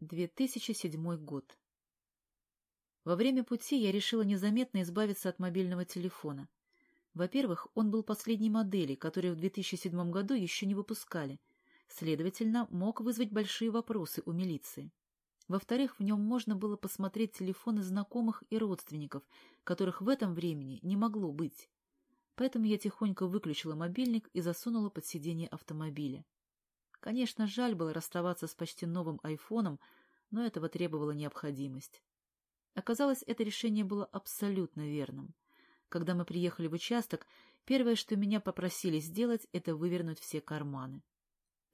2007 год. Во время пути я решила незаметно избавиться от мобильного телефона. Во-первых, он был последней модели, которую в 2007 году еще не выпускали. Следовательно, мог вызвать большие вопросы у милиции. Во-вторых, в нем можно было посмотреть телефоны знакомых и родственников, которых в этом времени не могло быть. Поэтому я тихонько выключила мобильник и засунула под сиденье автомобиля. Конечно, жаль было расставаться с почти новым айфоном, но этого требовала необходимость. Оказалось, это решение было абсолютно верным. Когда мы приехали в участок, первое, что меня попросили сделать, это вывернуть все карманы.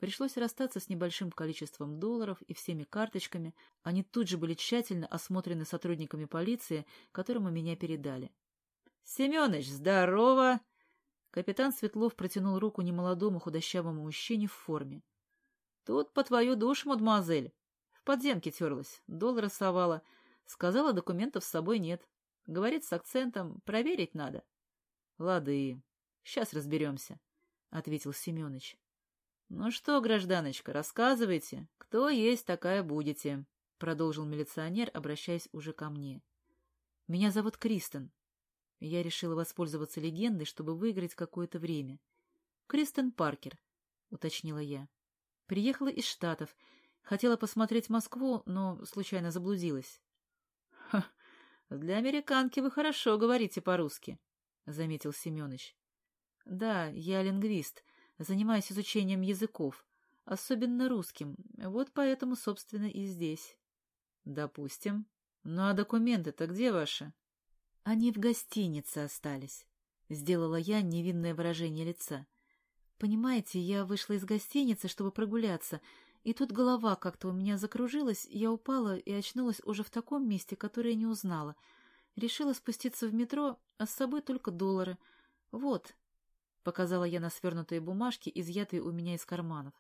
Пришлось расстаться с небольшим количеством долларов и всеми карточками. Они тут же были тщательно осмотрены сотрудниками полиции, которому меня передали. — Семеныч, здорово! Капитан Светлов протянул руку немолодому худощавому мужчине в форме. Тут по твою душу, мадемуазель. В подземке терлась, доллары совала. Сказала, документов с собой нет. Говорит с акцентом, проверить надо. — Лады, сейчас разберемся, — ответил Семенович. — Ну что, гражданочка, рассказывайте, кто есть такая будете, — продолжил милиционер, обращаясь уже ко мне. — Меня зовут Кристен. Я решила воспользоваться легендой, чтобы выиграть какое-то время. — Кристен Паркер, — уточнила я. Приехала из Штатов. Хотела посмотреть Москву, но случайно заблудилась. — Для американки вы хорошо говорите по-русски, — заметил Семенович. — Да, я лингвист, занимаюсь изучением языков, особенно русским, вот поэтому, собственно, и здесь. — Допустим. Ну а документы-то где ваши? — Они в гостинице остались, — сделала я невинное выражение лица. Понимаете, я вышла из гостиницы, чтобы прогуляться, и тут голова как-то у меня закружилась, я упала и очнулась уже в таком месте, которое не узнала. Решила спуститься в метро, а с собой только доллары. Вот, — показала я на свернутые бумажки, изъятые у меня из карманов.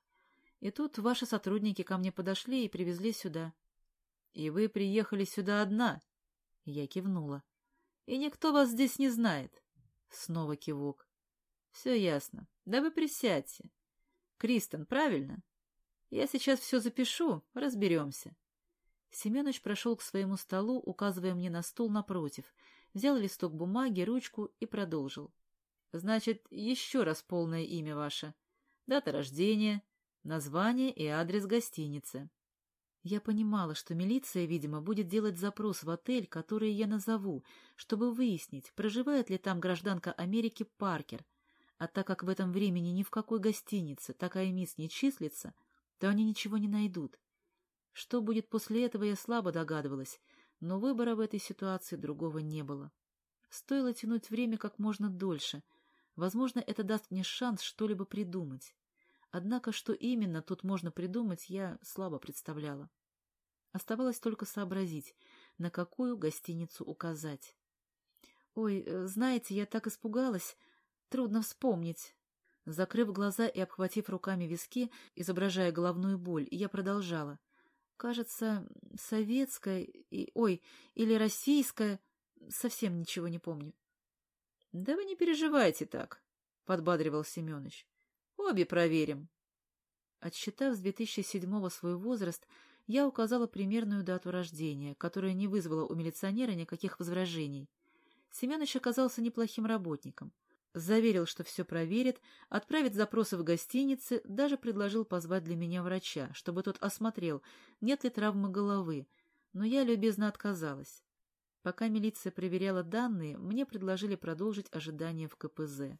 И тут ваши сотрудники ко мне подошли и привезли сюда. — И вы приехали сюда одна? Я кивнула. — И никто вас здесь не знает? Снова кивок. — Все ясно. Да вы присядьте. Кристен, правильно? Я сейчас все запишу, разберемся. Семенович прошел к своему столу, указывая мне на стул напротив, взял листок бумаги, ручку и продолжил. Значит, еще раз полное имя ваше, дата рождения, название и адрес гостиницы. Я понимала, что милиция, видимо, будет делать запрос в отель, который я назову, чтобы выяснить, проживает ли там гражданка Америки Паркер, а так как в этом времени ни в какой гостинице такая мисс не числится, то они ничего не найдут. Что будет после этого, я слабо догадывалась, но выбора в этой ситуации другого не было. Стоило тянуть время как можно дольше. Возможно, это даст мне шанс что-либо придумать. Однако, что именно тут можно придумать, я слабо представляла. Оставалось только сообразить, на какую гостиницу указать. «Ой, э, знаете, я так испугалась!» Трудно вспомнить. Закрыв глаза и обхватив руками виски, изображая головную боль, я продолжала. Кажется, советская и... Ой, или российская... Совсем ничего не помню. — Да вы не переживайте так, — подбадривал Семенович. — Обе проверим. Отсчитав с 2007-го свой возраст, я указала примерную дату рождения, которая не вызвала у милиционера никаких возражений. Семенович оказался неплохим работником. Заверил, что все проверит, отправит запросы в гостинице, даже предложил позвать для меня врача, чтобы тот осмотрел, нет ли травмы головы, но я любезно отказалась. Пока милиция проверяла данные, мне предложили продолжить ожидание в КПЗ.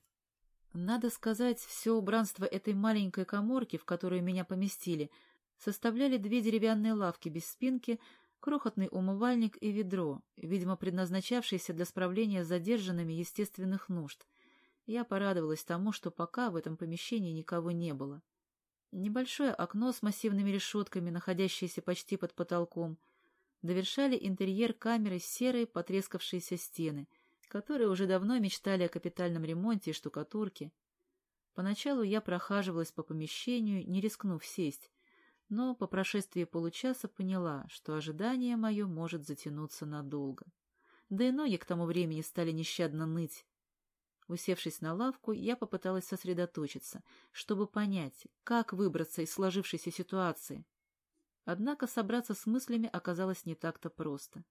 Надо сказать, все убранство этой маленькой коморки, в которую меня поместили, составляли две деревянные лавки без спинки, крохотный умывальник и ведро, видимо, предназначавшиеся для справления с задержанными естественных нужд. Я порадовалась тому, что пока в этом помещении никого не было. Небольшое окно с массивными решетками, находящееся почти под потолком, довершали интерьер камеры серые потрескавшиеся стены, которые уже давно мечтали о капитальном ремонте и штукатурке. Поначалу я прохаживалась по помещению, не рискнув сесть, но по прошествии получаса поняла, что ожидание мое может затянуться надолго. Да и ноги к тому времени стали нещадно ныть. Усевшись на лавку, я попыталась сосредоточиться, чтобы понять, как выбраться из сложившейся ситуации. Однако собраться с мыслями оказалось не так-то просто.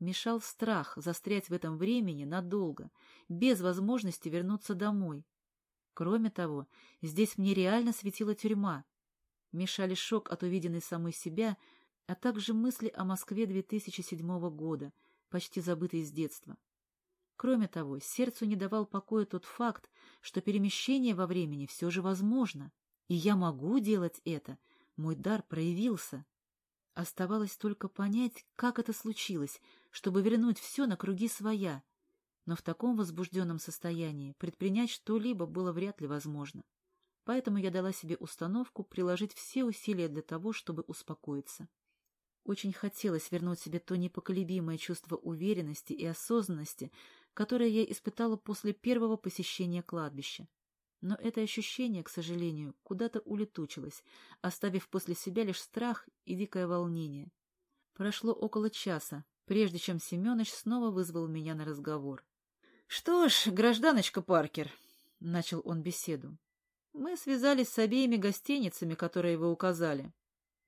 Мешал страх застрять в этом времени надолго, без возможности вернуться домой. Кроме того, здесь мне реально светила тюрьма. Мешали шок от увиденной самой себя, а также мысли о Москве 2007 года, почти забытой с детства. Кроме того, сердцу не давал покоя тот факт, что перемещение во времени все же возможно, и я могу делать это, мой дар проявился. Оставалось только понять, как это случилось, чтобы вернуть все на круги своя, но в таком возбужденном состоянии предпринять что-либо было вряд ли возможно. Поэтому я дала себе установку приложить все усилия для того, чтобы успокоиться. Очень хотелось вернуть себе то непоколебимое чувство уверенности и осознанности, которое я испытала после первого посещения кладбища. Но это ощущение, к сожалению, куда-то улетучилось, оставив после себя лишь страх и дикое волнение. Прошло около часа, прежде чем Семенович снова вызвал меня на разговор. — Что ж, гражданочка Паркер, — начал он беседу, — мы связались с обеими гостиницами, которые вы указали.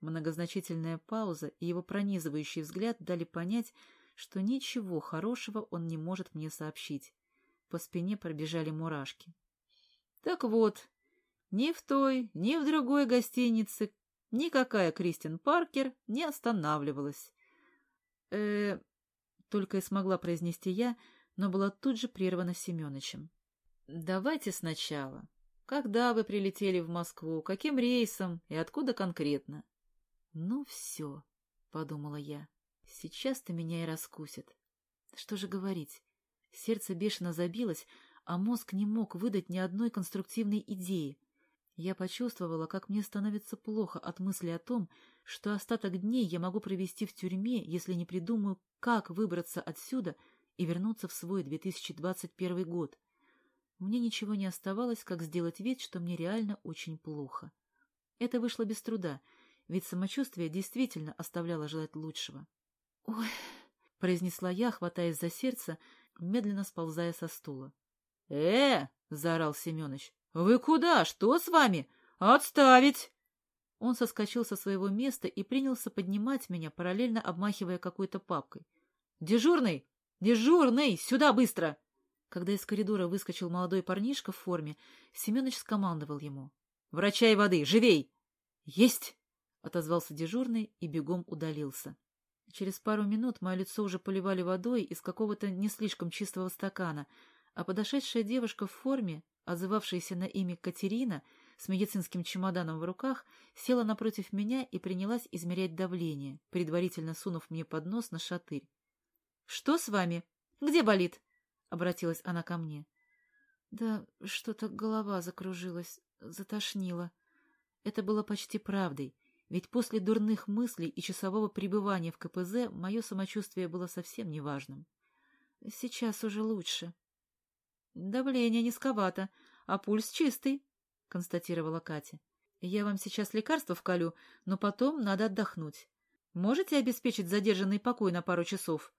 Многозначительная пауза и его пронизывающий взгляд дали понять, что ничего хорошего он не может мне сообщить. По спине пробежали мурашки. Так вот, ни в той, ни в другой гостинице никакая Кристин Паркер не останавливалась. э только и смогла произнести я, но была тут же прервана Семеновичем. «Давайте сначала. Когда вы прилетели в Москву, каким рейсом и откуда конкретно?» «Ну все», — подумала я, — «сейчас-то меня и раскусит. Что же говорить? Сердце бешено забилось, а мозг не мог выдать ни одной конструктивной идеи. Я почувствовала, как мне становится плохо от мысли о том, что остаток дней я могу провести в тюрьме, если не придумаю, как выбраться отсюда и вернуться в свой 2021 год. Мне ничего не оставалось, как сделать вид, что мне реально очень плохо. Это вышло без труда — ведь самочувствие действительно оставляло желать лучшего. «Ой!» — произнесла я, хватаясь за сердце, медленно сползая со стула. «Э!» — заорал Семенович. «Вы куда? Что с вами? Отставить!» Он соскочил со своего места и принялся поднимать меня, параллельно обмахивая какой-то папкой. «Дежурный! Дежурный! Сюда быстро!» Когда из коридора выскочил молодой парнишка в форме, Семенович скомандовал ему. «Врача и воды! Живей!» «Есть!» отозвался дежурный и бегом удалился. Через пару минут мое лицо уже поливали водой из какого-то не слишком чистого стакана, а подошедшая девушка в форме, отзывавшаяся на имя Катерина, с медицинским чемоданом в руках, села напротив меня и принялась измерять давление, предварительно сунув мне под нос на шатырь. — Что с вами? Где болит? — обратилась она ко мне. — Да что-то голова закружилась, затошнила. Это было почти правдой. Ведь после дурных мыслей и часового пребывания в КПЗ мое самочувствие было совсем неважным. Сейчас уже лучше. — Давление низковато, а пульс чистый, — констатировала Катя. — Я вам сейчас лекарство вколю, но потом надо отдохнуть. Можете обеспечить задержанный покой на пару часов?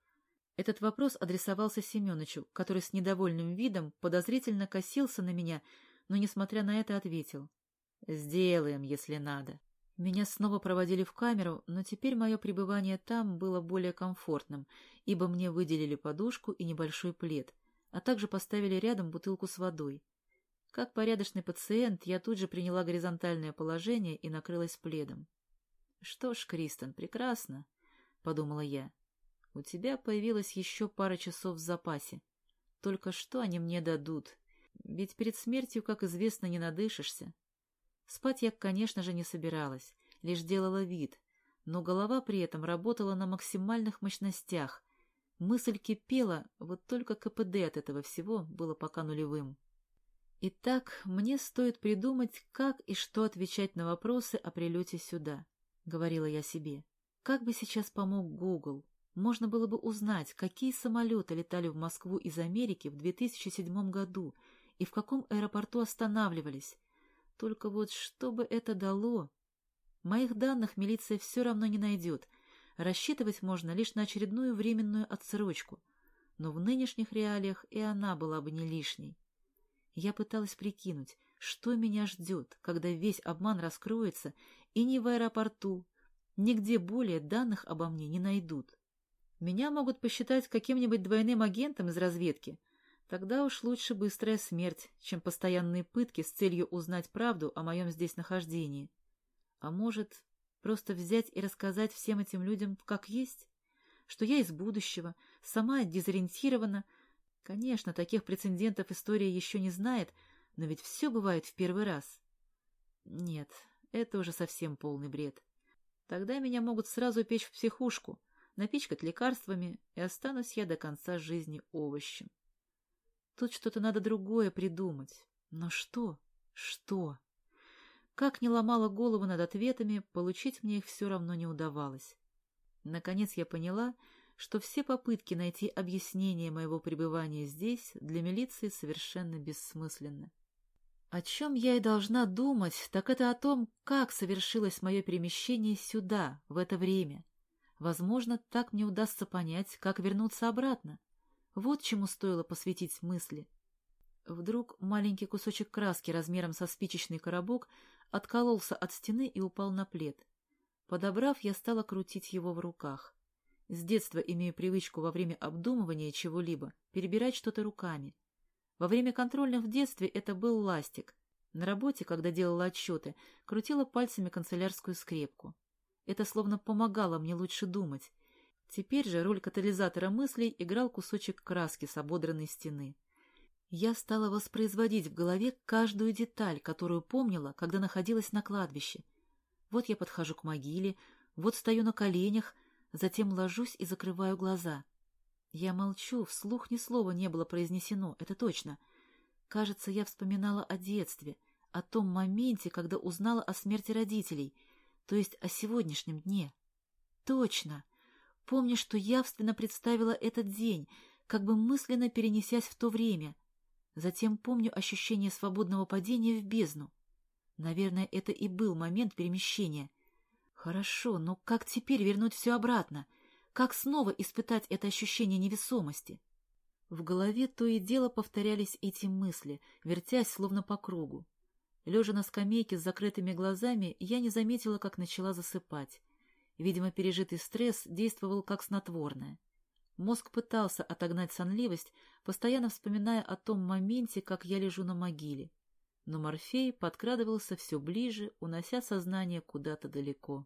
Этот вопрос адресовался Семеновичу, который с недовольным видом подозрительно косился на меня, но, несмотря на это, ответил. — Сделаем, если надо. Меня снова проводили в камеру, но теперь мое пребывание там было более комфортным, ибо мне выделили подушку и небольшой плед, а также поставили рядом бутылку с водой. Как порядочный пациент, я тут же приняла горизонтальное положение и накрылась пледом. — Что ж, Кристен, прекрасно, — подумала я. — У тебя появилась еще пара часов в запасе. Только что они мне дадут? Ведь перед смертью, как известно, не надышишься. Спать я, конечно же, не собиралась, лишь делала вид, но голова при этом работала на максимальных мощностях. Мысль кипела, вот только КПД от этого всего было пока нулевым. Итак, мне стоит придумать, как и что отвечать на вопросы о прилете сюда, — говорила я себе. Как бы сейчас помог Google? Можно было бы узнать, какие самолеты летали в Москву из Америки в 2007 году и в каком аэропорту останавливались, только вот что бы это дало? Моих данных милиция все равно не найдет. Рассчитывать можно лишь на очередную временную отсрочку. Но в нынешних реалиях и она была бы не лишней. Я пыталась прикинуть, что меня ждет, когда весь обман раскроется и не в аэропорту, Нигде более данных обо мне не найдут. Меня могут посчитать каким-нибудь двойным агентом из разведки. Тогда уж лучше быстрая смерть, чем постоянные пытки с целью узнать правду о моем здесь нахождении. А может, просто взять и рассказать всем этим людям как есть? Что я из будущего, сама дезориентирована. Конечно, таких прецедентов история еще не знает, но ведь все бывает в первый раз. Нет, это уже совсем полный бред. Тогда меня могут сразу печь в психушку, напичкать лекарствами, и останусь я до конца жизни овощем. Тут что-то надо другое придумать. Но что? Что? Как ни ломала голову над ответами, получить мне их все равно не удавалось. Наконец я поняла, что все попытки найти объяснение моего пребывания здесь для милиции совершенно бессмысленны. О чем я и должна думать, так это о том, как совершилось мое перемещение сюда, в это время. Возможно, так мне удастся понять, как вернуться обратно. Вот чему стоило посвятить мысли. Вдруг маленький кусочек краски размером со спичечный коробок откололся от стены и упал на плед. Подобрав, я стала крутить его в руках. С детства имею привычку во время обдумывания чего-либо перебирать что-то руками. Во время контрольных в детстве это был ластик. На работе, когда делала отчеты, крутила пальцами канцелярскую скрепку. Это словно помогало мне лучше думать. Теперь же роль катализатора мыслей играл кусочек краски с ободранной стены. Я стала воспроизводить в голове каждую деталь, которую помнила, когда находилась на кладбище. Вот я подхожу к могиле, вот стою на коленях, затем ложусь и закрываю глаза — я молчу, вслух ни слова не было произнесено, это точно. Кажется, я вспоминала о детстве, о том моменте, когда узнала о смерти родителей, то есть о сегодняшнем дне. Точно! Помню, что явственно представила этот день, как бы мысленно перенесясь в то время. Затем помню ощущение свободного падения в бездну. Наверное, это и был момент перемещения. Хорошо, но как теперь вернуть все обратно? Как снова испытать это ощущение невесомости? В голове то и дело повторялись эти мысли, вертясь словно по кругу. Лежа на скамейке с закрытыми глазами, я не заметила, как начала засыпать. Видимо, пережитый стресс действовал как снотворное. Мозг пытался отогнать сонливость, постоянно вспоминая о том моменте, как я лежу на могиле. Но Морфей подкрадывался все ближе, унося сознание куда-то далеко.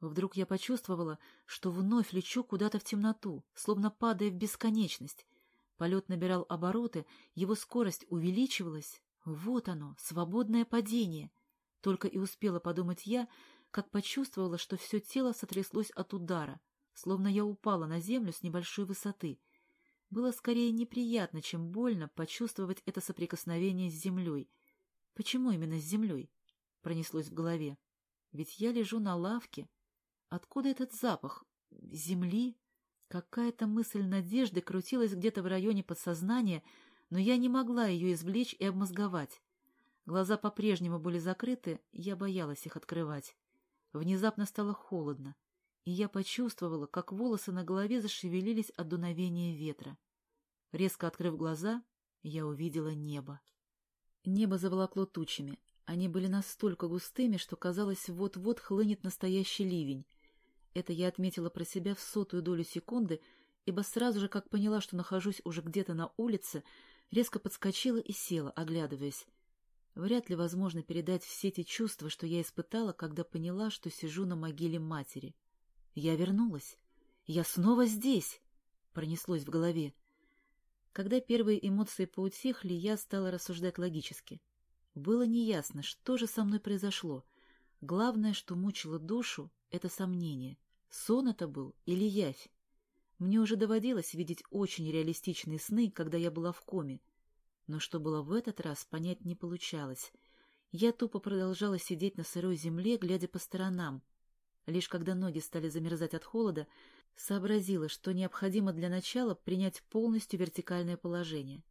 Вдруг я почувствовала, что вновь лечу куда-то в темноту, словно падая в бесконечность. Полет набирал обороты, его скорость увеличивалась. Вот оно, свободное падение. Только и успела подумать я, как почувствовала, что все тело сотряслось от удара, словно я упала на землю с небольшой высоты. Было скорее неприятно, чем больно почувствовать это соприкосновение с землей. Почему именно с землей? Пронеслось в голове. Ведь я лежу на лавке, Откуда этот запах? Земли? Какая-то мысль надежды крутилась где-то в районе подсознания, но я не могла ее извлечь и обмозговать. Глаза по-прежнему были закрыты, я боялась их открывать. Внезапно стало холодно, и я почувствовала, как волосы на голове зашевелились от дуновения ветра. Резко открыв глаза, я увидела небо. Небо заволокло тучами. Они были настолько густыми, что казалось, вот-вот хлынет настоящий ливень. Это я отметила про себя в сотую долю секунды, ибо сразу же, как поняла, что нахожусь уже где-то на улице, резко подскочила и села, оглядываясь. Вряд ли возможно передать все те чувства, что я испытала, когда поняла, что сижу на могиле матери. Я вернулась. Я снова здесь! Пронеслось в голове. Когда первые эмоции поутихли, я стала рассуждать логически. Было неясно, что же со мной произошло. Главное, что мучило душу, — это сомнение. Сон это был или явь? Мне уже доводилось видеть очень реалистичные сны, когда я была в коме. Но что было в этот раз, понять не получалось. Я тупо продолжала сидеть на сырой земле, глядя по сторонам. Лишь когда ноги стали замерзать от холода, сообразила, что необходимо для начала принять полностью вертикальное положение.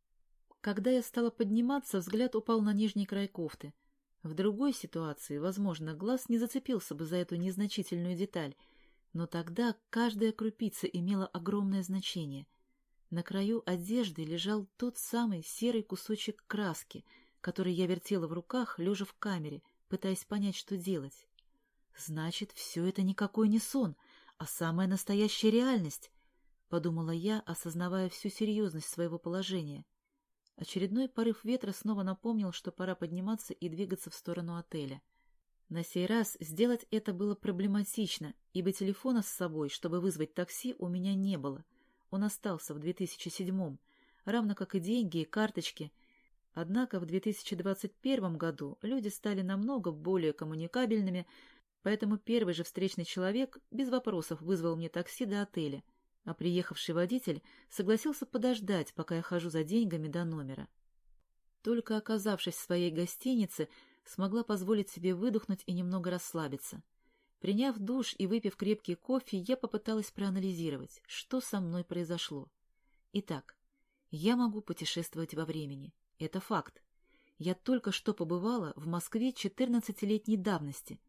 Когда я стала подниматься, взгляд упал на нижний край кофты — в другой ситуации, возможно, глаз не зацепился бы за эту незначительную деталь, но тогда каждая крупица имела огромное значение. На краю одежды лежал тот самый серый кусочек краски, который я вертела в руках, лежа в камере, пытаясь понять, что делать. Значит, все это никакой не сон, а самая настоящая реальность, — подумала я, осознавая всю серьезность своего положения. Очередной порыв ветра снова напомнил, что пора подниматься и двигаться в сторону отеля. На сей раз сделать это было проблематично, ибо телефона с собой, чтобы вызвать такси, у меня не было. Он остался в 2007-м, равно как и деньги и карточки. Однако в 2021 году люди стали намного более коммуникабельными, поэтому первый же встречный человек без вопросов вызвал мне такси до отеля, а приехавший водитель согласился подождать, пока я хожу за деньгами до номера. Только оказавшись в своей гостинице, смогла позволить себе выдохнуть и немного расслабиться. Приняв душ и выпив крепкий кофе, я попыталась проанализировать, что со мной произошло. Итак, я могу путешествовать во времени. Это факт. Я только что побывала в Москве 14-летней давности.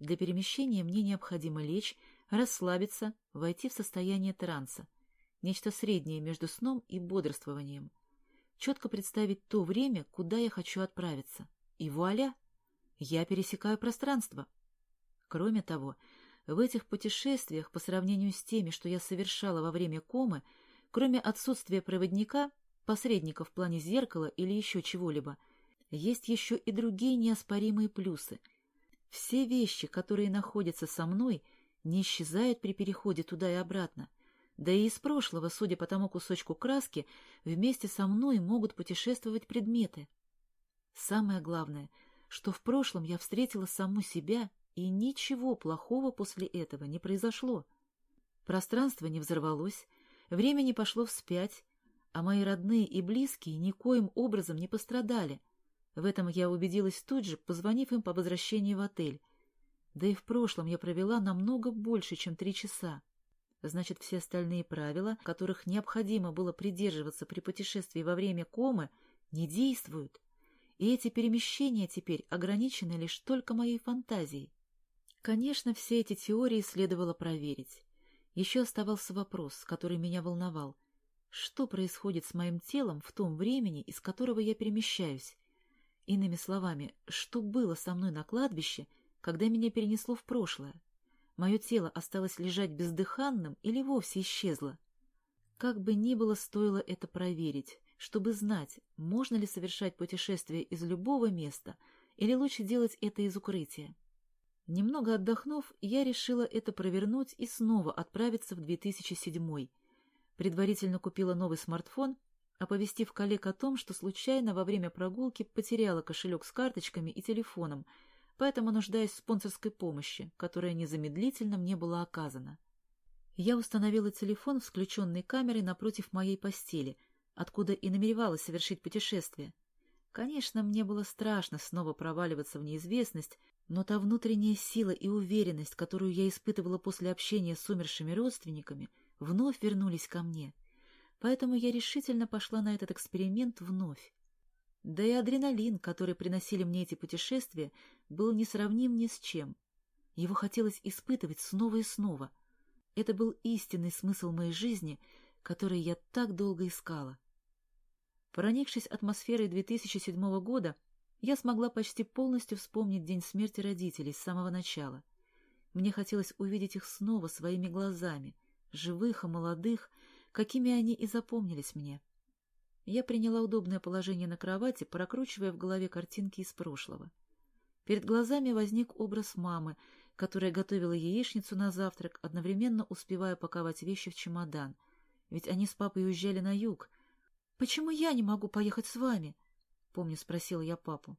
Для перемещения мне необходимо лечь, расслабиться, войти в состояние транса. Нечто среднее между сном и бодрствованием. Четко представить то время, куда я хочу отправиться. И вуаля! Я пересекаю пространство. Кроме того, в этих путешествиях, по сравнению с теми, что я совершала во время комы, кроме отсутствия проводника, посредника в плане зеркала или еще чего-либо, есть еще и другие неоспоримые плюсы. Все вещи, которые находятся со мной, не исчезают при переходе туда и обратно. Да и из прошлого, судя по тому кусочку краски, вместе со мной могут путешествовать предметы. Самое главное, что в прошлом я встретила саму себя, и ничего плохого после этого не произошло. Пространство не взорвалось, время не пошло вспять, а мои родные и близкие никоим образом не пострадали. В этом я убедилась тут же, позвонив им по возвращении в отель. Да и в прошлом я провела намного больше, чем три часа. Значит, все остальные правила, которых необходимо было придерживаться при путешествии во время комы, не действуют. И эти перемещения теперь ограничены лишь только моей фантазией. Конечно, все эти теории следовало проверить. Еще оставался вопрос, который меня волновал. Что происходит с моим телом в том времени, из которого я перемещаюсь? Иными словами, что было со мной на кладбище, когда меня перенесло в прошлое? Мое тело осталось лежать бездыханным или вовсе исчезло? Как бы ни было, стоило это проверить, чтобы знать, можно ли совершать путешествие из любого места или лучше делать это из укрытия. Немного отдохнув, я решила это провернуть и снова отправиться в 2007 Предварительно купила новый смартфон, оповестив коллег о том, что случайно во время прогулки потеряла кошелек с карточками и телефоном — поэтому нуждаясь в спонсорской помощи, которая незамедлительно мне была оказана. Я установила телефон с включенной камерой напротив моей постели, откуда и намеревалась совершить путешествие. Конечно, мне было страшно снова проваливаться в неизвестность, но та внутренняя сила и уверенность, которую я испытывала после общения с умершими родственниками, вновь вернулись ко мне. Поэтому я решительно пошла на этот эксперимент вновь. Да и адреналин, который приносили мне эти путешествия, был несравним ни с чем. Его хотелось испытывать снова и снова. Это был истинный смысл моей жизни, который я так долго искала. Проникшись атмосферой 2007 года, я смогла почти полностью вспомнить день смерти родителей с самого начала. Мне хотелось увидеть их снова своими глазами, живых и молодых, какими они и запомнились мне. Я приняла удобное положение на кровати, прокручивая в голове картинки из прошлого. Перед глазами возник образ мамы, которая готовила яичницу на завтрак, одновременно успевая паковать вещи в чемодан. Ведь они с папой уезжали на юг. «Почему я не могу поехать с вами?» — помню, спросила я папу.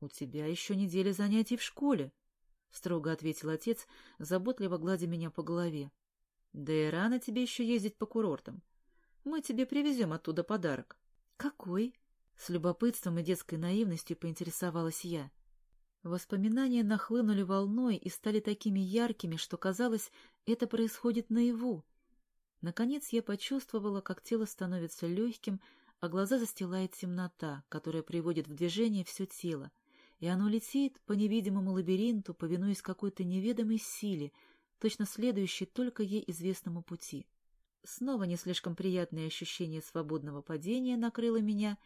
«У тебя еще неделя занятий в школе», — строго ответил отец, заботливо гладя меня по голове. «Да и рано тебе еще ездить по курортам. Мы тебе привезем оттуда подарок. — Какой? — с любопытством и детской наивностью поинтересовалась я. Воспоминания нахлынули волной и стали такими яркими, что казалось, это происходит наяву. Наконец я почувствовала, как тело становится легким, а глаза застилает темнота, которая приводит в движение все тело, и оно летит по невидимому лабиринту, повинуясь какой-то неведомой силе, точно следующей только ей известному пути. Снова не слишком приятное ощущение свободного падения накрыло меня.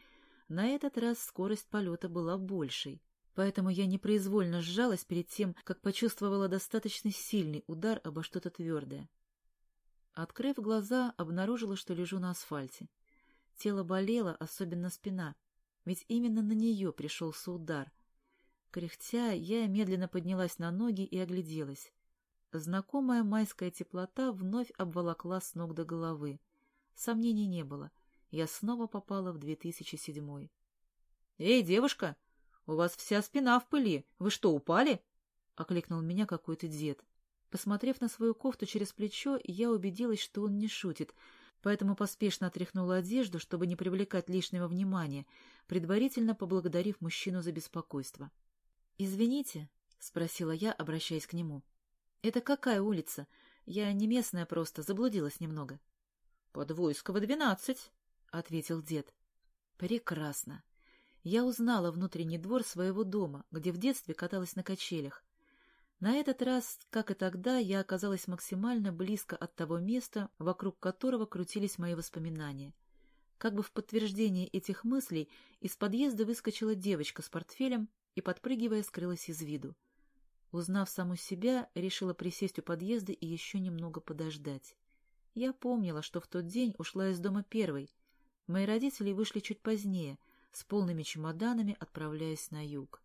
На этот раз скорость полета была большей. поэтому я непроизвольно сжалась перед тем, как почувствовала достаточно сильный удар обо что-то твердое. Открыв глаза, обнаружила, что лежу на асфальте. Тело болело, особенно спина, ведь именно на нее пришелся удар. Кряхтя, я медленно поднялась на ноги и огляделась. Знакомая майская теплота вновь обволокла с ног до головы. Сомнений не было. Я снова попала в 2007 «Эй, девушка, у вас вся спина в пыли. Вы что, упали?» — окликнул меня какой-то дед. Посмотрев на свою кофту через плечо, я убедилась, что он не шутит, поэтому поспешно отряхнула одежду, чтобы не привлекать лишнего внимания, предварительно поблагодарив мужчину за беспокойство. «Извините», — спросила я, обращаясь к нему. «Это какая улица? Я не местная просто, заблудилась немного». «Подвойского, двенадцать», — ответил дед. «Прекрасно. Я узнала внутренний двор своего дома, где в детстве каталась на качелях. На этот раз, как и тогда, я оказалась максимально близко от того места, вокруг которого крутились мои воспоминания. Как бы в подтверждение этих мыслей из подъезда выскочила девочка с портфелем и, подпрыгивая, скрылась из виду. Узнав саму себя, решила присесть у подъезда и еще немного подождать. Я помнила, что в тот день ушла из дома первой. Мои родители вышли чуть позднее, с полными чемоданами, отправляясь на юг.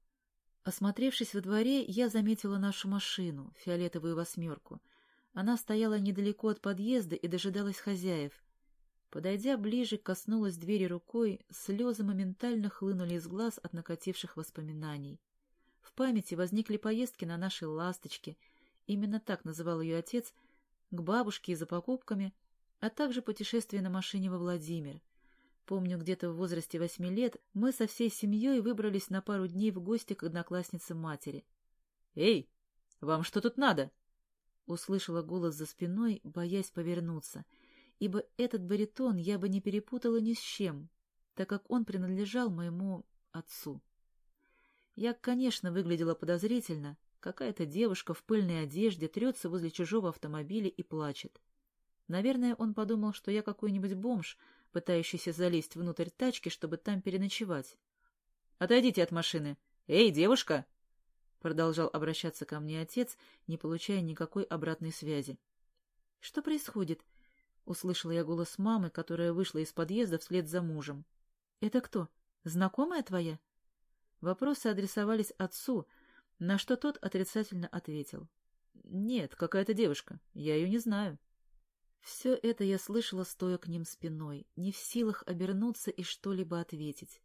Осмотревшись во дворе, я заметила нашу машину, фиолетовую восьмерку. Она стояла недалеко от подъезда и дожидалась хозяев. Подойдя ближе, коснулась двери рукой, слезы моментально хлынули из глаз от накативших воспоминаний. В памяти возникли поездки на нашей «Ласточке», именно так называл ее отец, к бабушке и за покупками, а также путешествие на машине во Владимир. Помню, где-то в возрасте восьми лет мы со всей семьей выбрались на пару дней в гости к однокласснице матери. «Эй, вам что тут надо?» Услышала голос за спиной, боясь повернуться — ибо этот баритон я бы не перепутала ни с чем, так как он принадлежал моему отцу. Я, конечно, выглядела подозрительно. Какая-то девушка в пыльной одежде трется возле чужого автомобиля и плачет. Наверное, он подумал, что я какой-нибудь бомж, пытающийся залезть внутрь тачки, чтобы там переночевать. «Отойдите от машины! Эй, девушка!» Продолжал обращаться ко мне отец, не получая никакой обратной связи. «Что происходит?» — услышала я голос мамы, которая вышла из подъезда вслед за мужем. «Это кто? Знакомая твоя?» Вопросы адресовались отцу, на что тот отрицательно ответил. «Нет, какая-то девушка. Я ее не знаю». Все это я слышала, стоя к ним спиной, не в силах обернуться и что-либо ответить.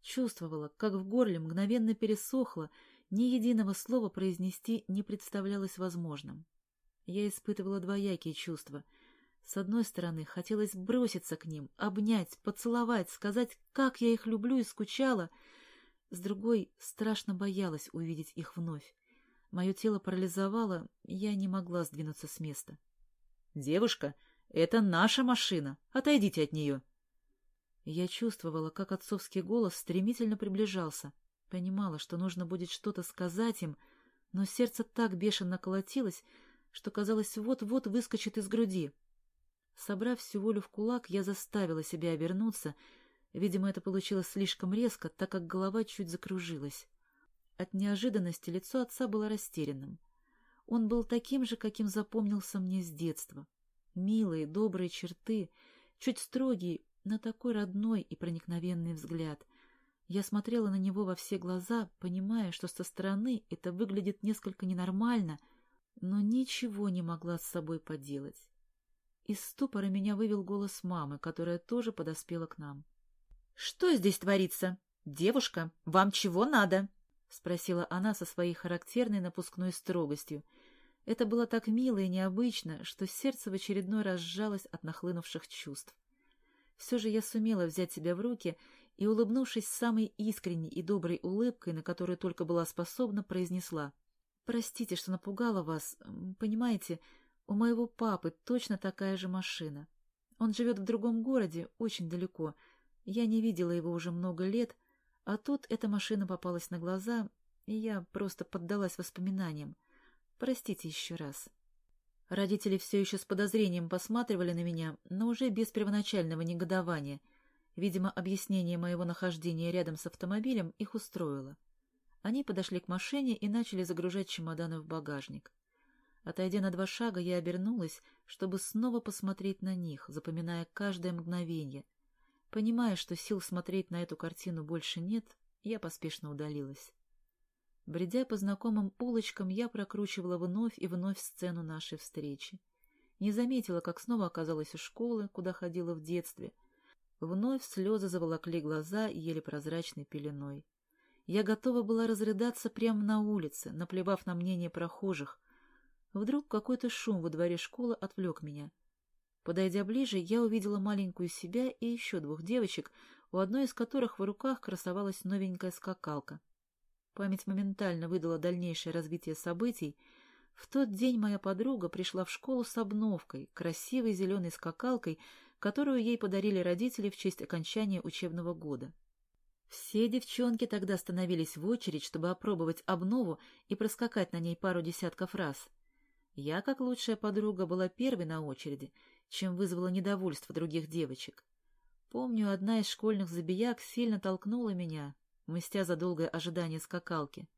Чувствовала, как в горле мгновенно пересохло, ни единого слова произнести не представлялось возможным. Я испытывала двоякие чувства — с одной стороны, хотелось броситься к ним, обнять, поцеловать, сказать, как я их люблю и скучала. С другой, страшно боялась увидеть их вновь. Мое тело парализовало, я не могла сдвинуться с места. — Девушка, это наша машина. Отойдите от нее. Я чувствовала, как отцовский голос стремительно приближался. Понимала, что нужно будет что-то сказать им, но сердце так бешено колотилось, что, казалось, вот-вот выскочит из груди. Собрав всю волю в кулак, я заставила себя обернуться. Видимо, это получилось слишком резко, так как голова чуть закружилась. От неожиданности лицо отца было растерянным. Он был таким же, каким запомнился мне с детства. Милые, добрые черты, чуть строгий, но такой родной и проникновенный взгляд. Я смотрела на него во все глаза, понимая, что со стороны это выглядит несколько ненормально, но ничего не могла с собой поделать. Из ступора меня вывел голос мамы, которая тоже подоспела к нам. — Что здесь творится? Девушка, вам чего надо? — спросила она со своей характерной напускной строгостью. Это было так мило и необычно, что сердце в очередной раз сжалось от нахлынувших чувств. Все же я сумела взять себя в руки и, улыбнувшись самой искренней и доброй улыбкой, на которую только была способна, произнесла. — Простите, что напугала вас. Понимаете, у моего папы точно такая же машина. Он живет в другом городе, очень далеко. Я не видела его уже много лет, а тут эта машина попалась на глаза, и я просто поддалась воспоминаниям. Простите еще раз. Родители все еще с подозрением посматривали на меня, но уже без первоначального негодования. Видимо, объяснение моего нахождения рядом с автомобилем их устроило. Они подошли к машине и начали загружать чемоданы в багажник. Отойдя на два шага, я обернулась, чтобы снова посмотреть на них, запоминая каждое мгновение. Понимая, что сил смотреть на эту картину больше нет, я поспешно удалилась. Бредя по знакомым улочкам, я прокручивала вновь и вновь сцену нашей встречи. Не заметила, как снова оказалась у школы, куда ходила в детстве. Вновь слезы заволокли глаза еле прозрачной пеленой. Я готова была разрыдаться прямо на улице, наплевав на мнение прохожих. Вдруг какой-то шум во дворе школы отвлек меня. Подойдя ближе, я увидела маленькую себя и еще двух девочек, у одной из которых в руках красовалась новенькая скакалка. Память моментально выдала дальнейшее развитие событий. В тот день моя подруга пришла в школу с обновкой, красивой зеленой скакалкой, которую ей подарили родители в честь окончания учебного года. Все девчонки тогда становились в очередь, чтобы опробовать обнову и проскакать на ней пару десятков раз. Я, как лучшая подруга, была первой на очереди, чем вызвала недовольство других девочек. Помню, одна из школьных забияк сильно толкнула меня, мстя за долгое ожидание скакалки.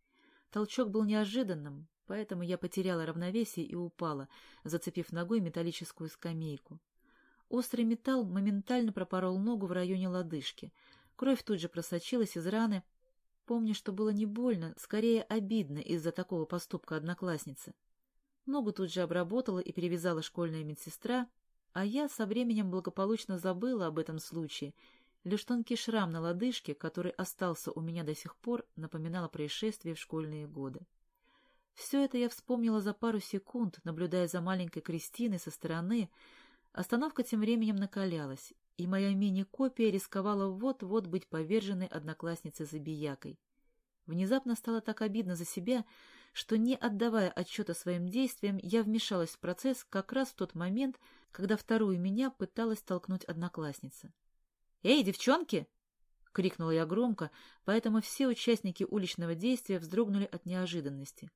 Толчок был неожиданным, поэтому я потеряла равновесие и упала, зацепив ногой металлическую скамейку. Острый металл моментально пропорол ногу в районе лодыжки — Кровь тут же просочилась из раны. Помню, что было не больно, скорее обидно из-за такого поступка одноклассницы. Ногу тут же обработала и перевязала школьная медсестра, а я со временем благополучно забыла об этом случае. Лишь тонкий шрам на лодыжке, который остался у меня до сих пор, напоминал о происшествии в школьные годы. Все это я вспомнила за пару секунд, наблюдая за маленькой Кристиной со стороны. Остановка тем временем накалялась, и моя мини-копия рисковала вот-вот быть поверженной одноклассницей забиякой. Внезапно стало так обидно за себя, что, не отдавая отчета своим действиям, я вмешалась в процесс как раз в тот момент, когда вторую меня пыталась толкнуть одноклассница. «Эй, девчонки!» — крикнула я громко, поэтому все участники уличного действия вздрогнули от неожиданности.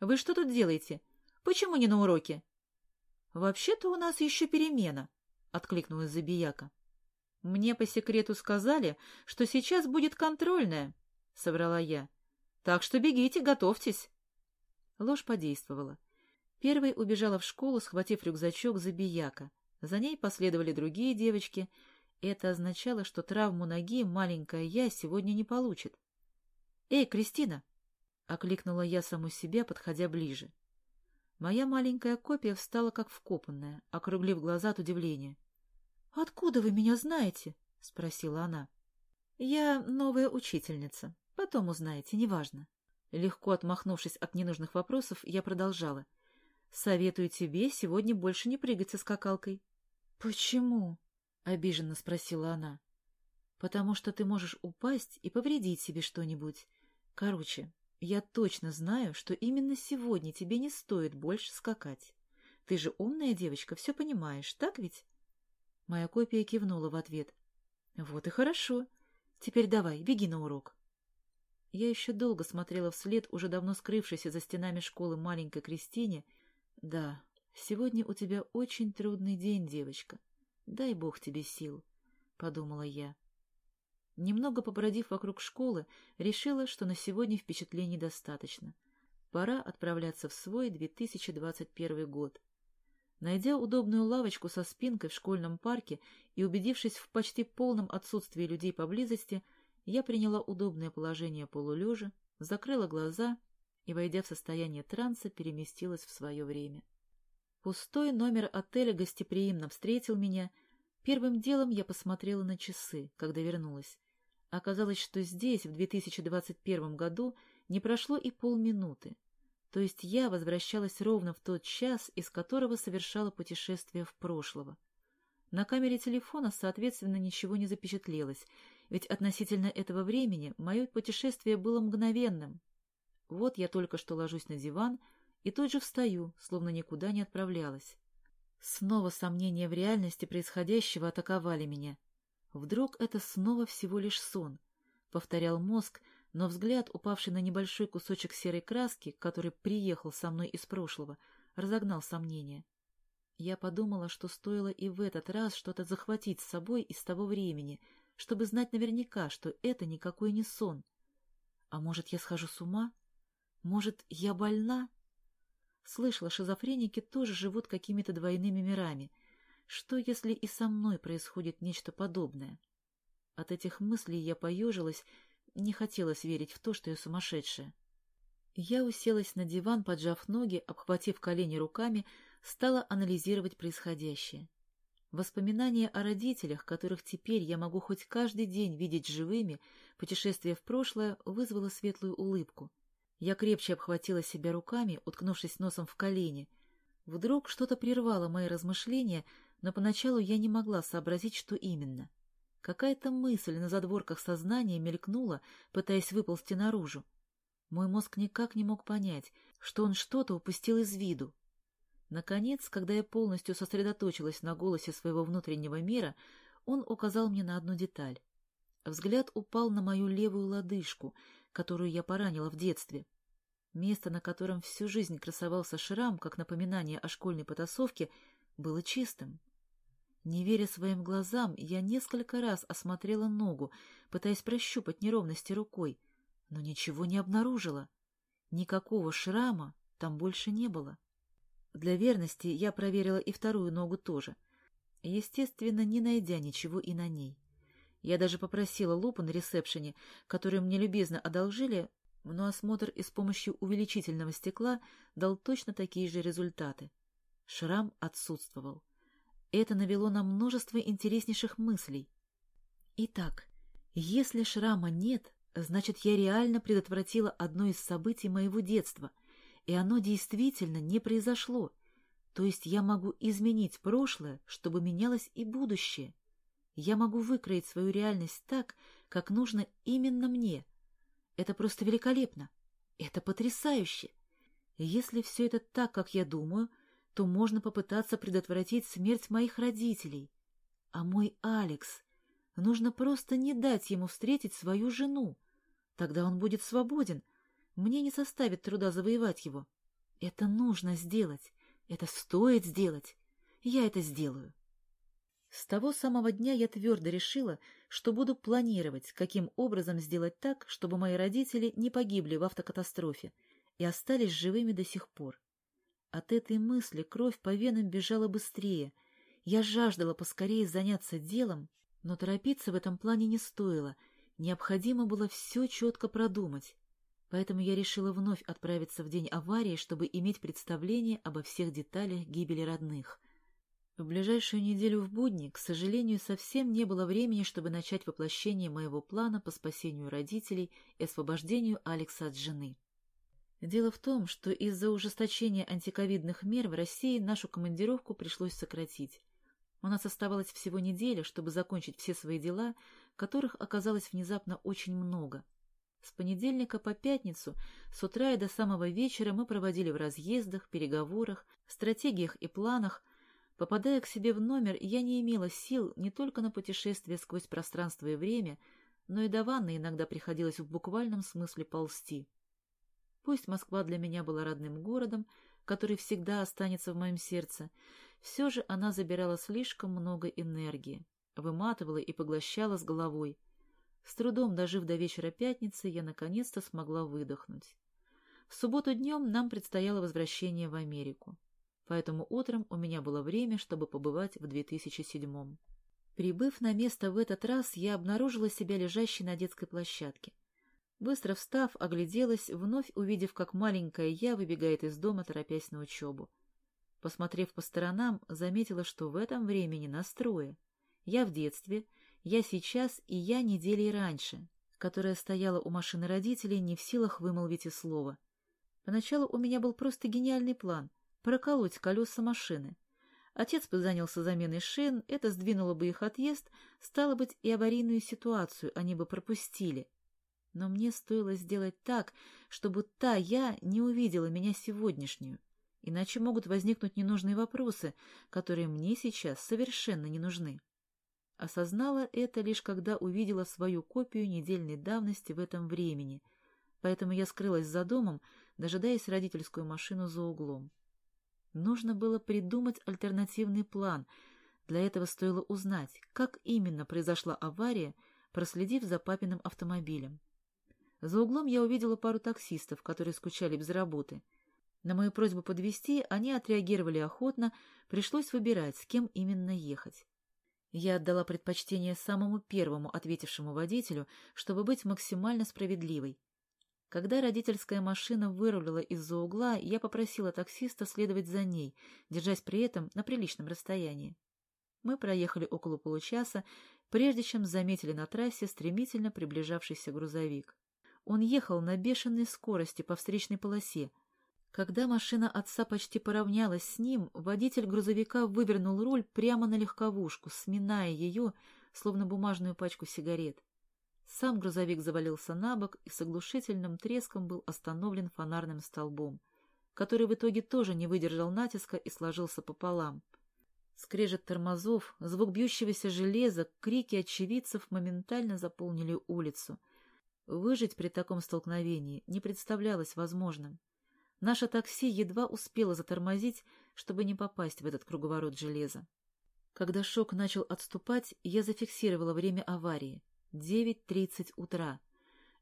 «Вы что тут делаете? Почему не на уроке?» «Вообще-то у нас еще перемена», — откликнулась Забияка. «Мне по секрету сказали, что сейчас будет контрольная», — соврала я. «Так что бегите, готовьтесь». Ложь подействовала. Первой убежала в школу, схватив рюкзачок Забияка. За ней последовали другие девочки. Это означало, что травму ноги маленькая я сегодня не получит. «Эй, Кристина!» — окликнула я саму себя, подходя ближе. Моя маленькая копия встала как вкопанная, округлив глаза от удивления. — Откуда вы меня знаете? — спросила она. — Я новая учительница. Потом узнаете, неважно. Легко отмахнувшись от ненужных вопросов, я продолжала. — Советую тебе сегодня больше не прыгать со скакалкой. — Почему? — обиженно спросила она. — Потому что ты можешь упасть и повредить себе что-нибудь. Короче, я точно знаю, что именно сегодня тебе не стоит больше скакать. Ты же умная девочка, все понимаешь, так ведь? Моя копия кивнула в ответ. «Вот и хорошо. Теперь давай, беги на урок». Я еще долго смотрела вслед уже давно скрывшейся за стенами школы маленькой Кристине. «Да, сегодня у тебя очень трудный день, девочка. Дай бог тебе сил», — подумала я. Немного побродив вокруг школы, решила, что на сегодня впечатлений достаточно. Пора отправляться в свой 2021 год. Найдя удобную лавочку со спинкой в школьном парке и убедившись в почти полном отсутствии людей поблизости, я приняла удобное положение полулежа, закрыла глаза и, войдя в состояние транса, переместилась в свое время. Пустой номер отеля гостеприимно встретил меня. Первым делом я посмотрела на часы, когда вернулась. Оказалось, что здесь, в 2021 году, не прошло и полминуты. То есть я возвращалась ровно в тот час, из которого совершала путешествие в прошлого. На камере телефона, соответственно, ничего не запечатлелось, ведь относительно этого времени мое путешествие было мгновенным. Вот я только что ложусь на диван и тут же встаю, словно никуда не отправлялась. Снова сомнения в реальности происходящего атаковали меня. Вдруг это снова всего лишь сон, — повторял мозг, но взгляд, упавший на небольшой кусочек серой краски, который приехал со мной из прошлого, разогнал сомнения. Я подумала, что стоило и в этот раз что-то захватить с собой из того времени, чтобы знать наверняка, что это никакой не сон. А может, я схожу с ума? Может, я больна? Слышала, шизофреники тоже живут какими-то двойными мирами. Что, если и со мной происходит нечто подобное? От этих мыслей я поежилась, не хотелось верить в то, что я сумасшедшая. Я уселась на диван, поджав ноги, обхватив колени руками, стала анализировать происходящее. Воспоминания о родителях, которых теперь я могу хоть каждый день видеть живыми, путешествие в прошлое вызвало светлую улыбку. Я крепче обхватила себя руками, уткнувшись носом в колени. Вдруг что-то прервало мои размышления, но поначалу я не могла сообразить, что именно. Какая-то мысль на задворках сознания мелькнула, пытаясь выползти наружу. Мой мозг никак не мог понять, что он что-то упустил из виду. Наконец, когда я полностью сосредоточилась на голосе своего внутреннего мира, он указал мне на одну деталь. Взгляд упал на мою левую лодыжку, которую я поранила в детстве. Место, на котором всю жизнь красовался шрам, как напоминание о школьной потасовке, было чистым. Не веря своим глазам, я несколько раз осмотрела ногу, пытаясь прощупать неровности рукой, но ничего не обнаружила. Никакого шрама там больше не было. Для верности я проверила и вторую ногу тоже, естественно, не найдя ничего и на ней. Я даже попросила лупу на ресепшене, которую мне любезно одолжили, но осмотр и с помощью увеличительного стекла дал точно такие же результаты. Шрам отсутствовал. Это навело на множество интереснейших мыслей. Итак, если шрама нет, значит, я реально предотвратила одно из событий моего детства — и оно действительно не произошло. То есть я могу изменить прошлое, чтобы менялось и будущее. Я могу выкроить свою реальность так, как нужно именно мне. Это просто великолепно. Это потрясающе. Если все это так, как я думаю, то можно попытаться предотвратить смерть моих родителей. А мой Алекс... Нужно просто не дать ему встретить свою жену. Тогда он будет свободен, мне не составит труда завоевать его. Это нужно сделать. Это стоит сделать. Я это сделаю. С того самого дня я твердо решила, что буду планировать, каким образом сделать так, чтобы мои родители не погибли в автокатастрофе и остались живыми до сих пор. От этой мысли кровь по венам бежала быстрее. Я жаждала поскорее заняться делом, но торопиться в этом плане не стоило. Необходимо было все четко продумать поэтому я решила вновь отправиться в день аварии, чтобы иметь представление обо всех деталях гибели родных. В ближайшую неделю в будни, к сожалению, совсем не было времени, чтобы начать воплощение моего плана по спасению родителей и освобождению Алекса от жены. Дело в том, что из-за ужесточения антиковидных мер в России нашу командировку пришлось сократить. У нас оставалось всего неделя, чтобы закончить все свои дела, которых оказалось внезапно очень много — с понедельника по пятницу, с утра и до самого вечера мы проводили в разъездах, переговорах, стратегиях и планах. Попадая к себе в номер, я не имела сил не только на путешествие сквозь пространство и время, но и до ванны иногда приходилось в буквальном смысле ползти. Пусть Москва для меня была родным городом, который всегда останется в моем сердце, все же она забирала слишком много энергии, выматывала и поглощала с головой — с трудом дожив до вечера пятницы, я наконец-то смогла выдохнуть. В субботу днем нам предстояло возвращение в Америку. Поэтому утром у меня было время, чтобы побывать в 2007-м. Прибыв на место в этот раз, я обнаружила себя лежащей на детской площадке. Быстро встав, огляделась, вновь увидев, как маленькая я выбегает из дома, торопясь на учебу. Посмотрев по сторонам, заметила, что в этом времени настрое. Я в детстве — я сейчас и я недели раньше, которая стояла у машины родителей, не в силах вымолвить и слова. Поначалу у меня был просто гениальный план — проколоть колеса машины. Отец бы занялся заменой шин, это сдвинуло бы их отъезд, стало быть, и аварийную ситуацию они бы пропустили. Но мне стоило сделать так, чтобы та я не увидела меня сегодняшнюю, иначе могут возникнуть ненужные вопросы, которые мне сейчас совершенно не нужны. Осознала это лишь когда увидела свою копию недельной давности в этом времени, поэтому я скрылась за домом, дожидаясь родительскую машину за углом. Нужно было придумать альтернативный план. Для этого стоило узнать, как именно произошла авария, проследив за папиным автомобилем. За углом я увидела пару таксистов, которые скучали без работы. На мою просьбу подвести они отреагировали охотно, пришлось выбирать, с кем именно ехать. Я отдала предпочтение самому первому ответившему водителю, чтобы быть максимально справедливой. Когда родительская машина вырулила из-за угла, я попросила таксиста следовать за ней, держась при этом на приличном расстоянии. Мы проехали около получаса, прежде чем заметили на трассе стремительно приближавшийся грузовик. Он ехал на бешеной скорости по встречной полосе. Когда машина отца почти поравнялась с ним, водитель грузовика вывернул руль прямо на легковушку, сминая ее, словно бумажную пачку сигарет. Сам грузовик завалился на бок и с оглушительным треском был остановлен фонарным столбом, который в итоге тоже не выдержал натиска и сложился пополам. Скрежет тормозов, звук бьющегося железа, крики очевидцев моментально заполнили улицу. Выжить при таком столкновении не представлялось возможным. Наше такси едва успело затормозить, чтобы не попасть в этот круговорот железа. Когда шок начал отступать, я зафиксировала время аварии — 9.30 утра.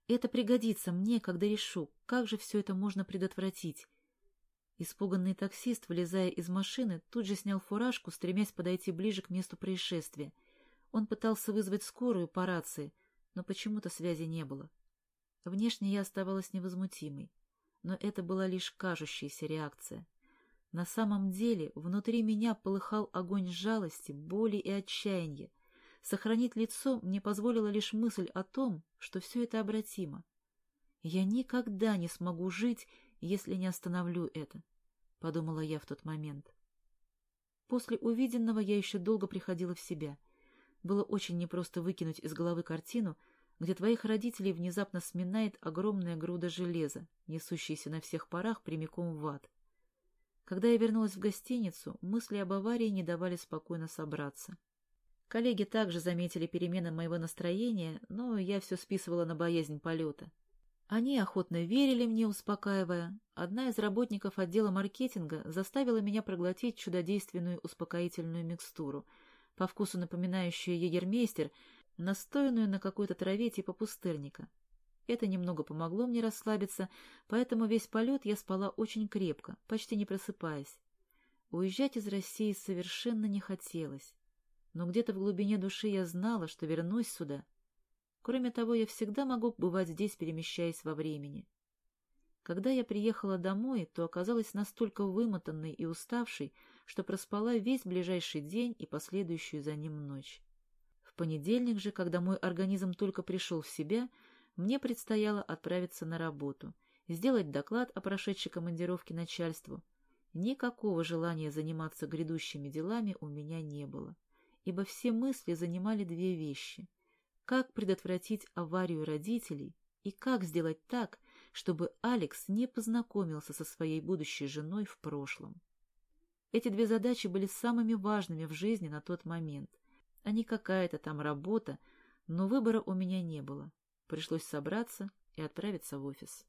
Это пригодится мне, когда решу, как же все это можно предотвратить. Испуганный таксист, вылезая из машины, тут же снял фуражку, стремясь подойти ближе к месту происшествия. Он пытался вызвать скорую по рации, но почему-то связи не было. Внешне я оставалась невозмутимой, но это была лишь кажущаяся реакция. На самом деле внутри меня полыхал огонь жалости, боли и отчаяния, Сохранить лицо мне позволила лишь мысль о том, что все это обратимо. Я никогда не смогу жить, если не остановлю это, — подумала я в тот момент. После увиденного я еще долго приходила в себя. Было очень непросто выкинуть из головы картину, где твоих родителей внезапно сминает огромная груда железа, несущаяся на всех парах прямиком в ад. Когда я вернулась в гостиницу, мысли об аварии не давали спокойно собраться. Коллеги также заметили перемены моего настроения, но я все списывала на боязнь полета. Они охотно верили мне, успокаивая. Одна из работников отдела маркетинга заставила меня проглотить чудодейственную успокоительную микстуру, по вкусу напоминающую егермейстер, настоянную на какой-то траве типа пустырника. Это немного помогло мне расслабиться, поэтому весь полет я спала очень крепко, почти не просыпаясь. Уезжать из России совершенно не хотелось но где-то в глубине души я знала, что вернусь сюда. Кроме того, я всегда могу бывать здесь, перемещаясь во времени. Когда я приехала домой, то оказалась настолько вымотанной и уставшей, что проспала весь ближайший день и последующую за ним ночь. В понедельник же, когда мой организм только пришел в себя, мне предстояло отправиться на работу, сделать доклад о прошедшей командировке начальству. Никакого желания заниматься грядущими делами у меня не было ибо все мысли занимали две вещи. Как предотвратить аварию родителей и как сделать так, чтобы Алекс не познакомился со своей будущей женой в прошлом. Эти две задачи были самыми важными в жизни на тот момент, а не какая-то там работа, но выбора у меня не было. Пришлось собраться и отправиться в офис.